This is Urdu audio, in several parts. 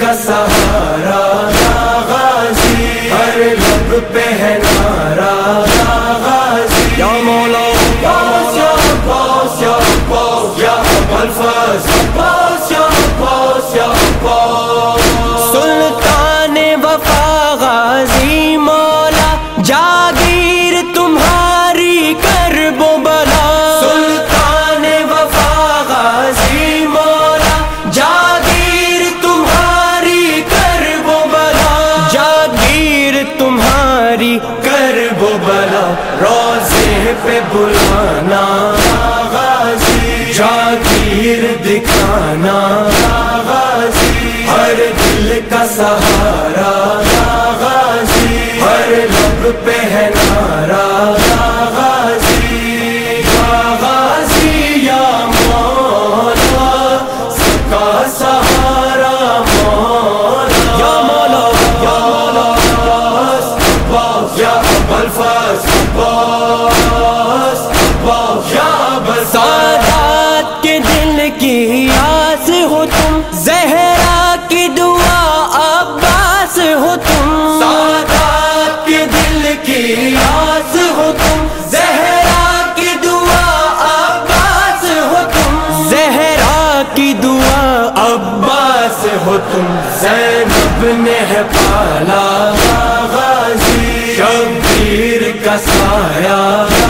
کا سہارا غازی ہر لب پہ ہے جاگیر دکھانا غازی ہر دل کا سہارا غازی ہر لب پہ ہے نارا غازی غازی یا مولا، سب کا سہارا مولا۔ یا مولا یا مولا یا الفاظ یا بس آس ہو تم زہرا کی دعا عباس ہو تم۔ سادات کے دل کی آس ہو تم زہرا کی دعا عباس ہو تم۔ زہرا کی دعا عباس ہو تم۔ زینب نے ہے پالا غازی شبیر کا سایہ۔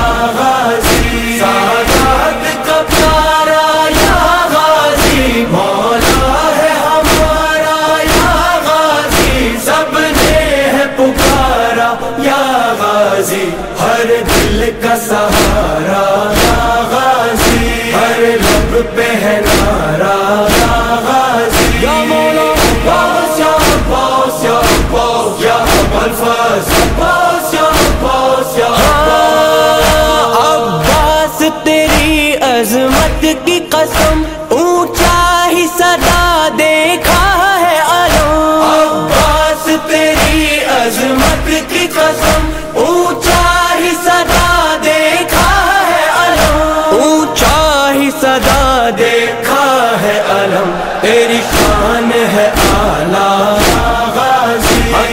یا غازی، ہر دل کا سہارا، یا غازی، ہر لب پہ ہے نارا یا غازی۔ یا مولا پاس یا یا یا الفاظ یا یا ہاں، عباس، تیری عظمت کی قسم۔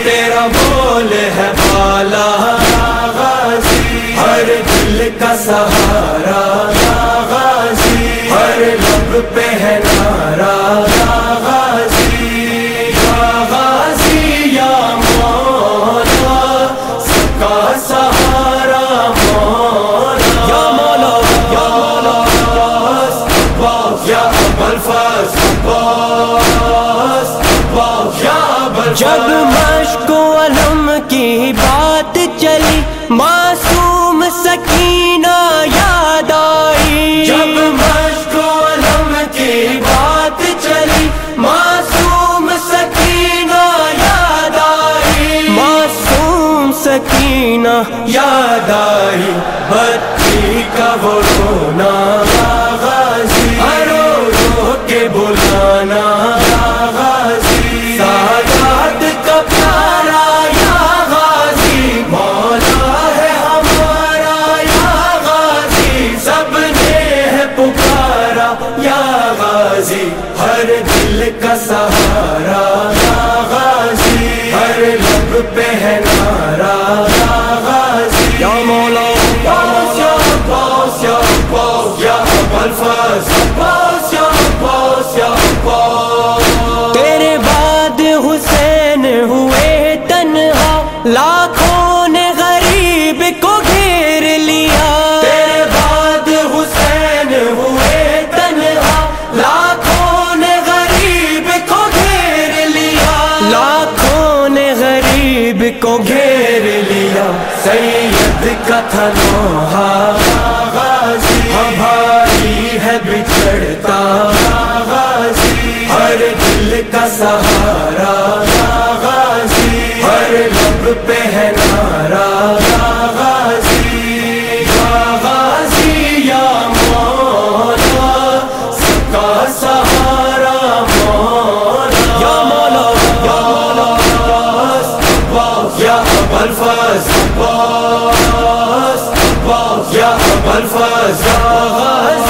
تیرا بول ہے بالا غازی. ہر دل کا سہارا غازی. ہر لب پہ جب مشق علم کی بات چلی، معصوم سکینہ یاد آئی۔ جب مشق و علم کی بات چلی، معصوم سکینہ یاد آئی۔ معصوم سکینہ یاد آئی۔ کا سہارا سید کا تھا لوہا غازی ہماری ہے بچھڑتا غازی ہر دل کا سہارا غازی ہر لب پہ الفاظ باس باس یا الفاظ